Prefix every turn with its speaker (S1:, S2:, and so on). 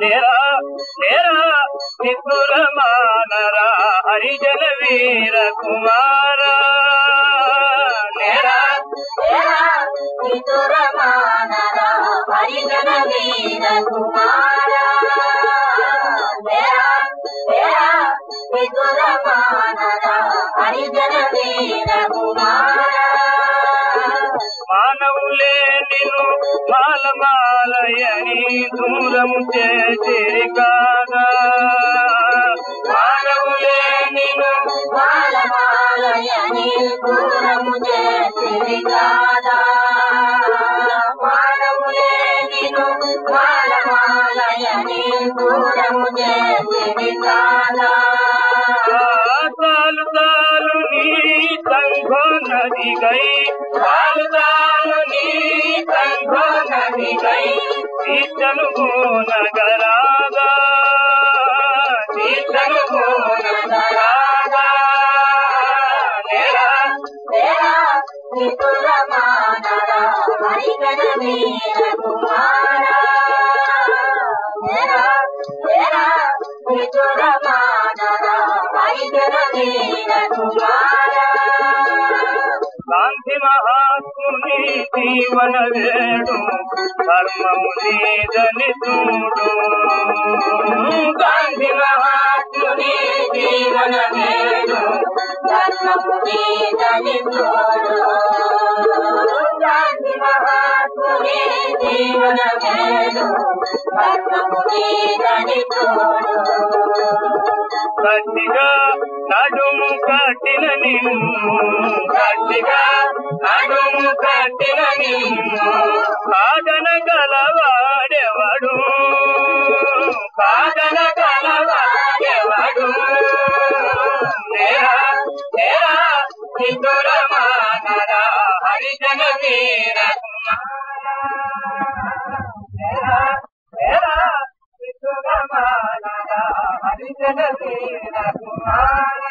S1: நேரா நேரா நிப்புலமானரா ஹரிஜன வீர குமாரா நேரா நேரா நிப்புலமானரா ஹரிஜன ஹரிஜன வீர
S2: మానవులే నిన్ను మాలమాలయని దూరము చేసిరి కాగా మానవులే నిన్ను
S1: మాలమాలయని దూరము చేసిరి కాదా? మానవులే నిను మాలమాలయని దూరము చేసిరి కాదా?
S2: చాలు చాలు నీ సంఘ నది గై తీర్చను నగరాగా తీర్చను నగరాగా నేరా
S1: తేరా హరిగణ వీర కుమార. తేరా తేరా హరిగణ వీర కుమార.
S2: జీవన వేడు ధర్మము నీదని చూడు గాంధీ మహాత్ముని జీవన వేడు
S1: ధర్మముని దళితుడు గాంధీ మహాత్ముని జీవన వేడు ధర్మముని దళితుడు
S2: గట్టిగా నడుము కట్టిన నిన్ను గట్టిగా నడుము కాదన గలవాడెవడు? కాదన గలవాడెవడు? నేరా నేరా హిందుల హరిజన వీర హరిజన వీర కుమార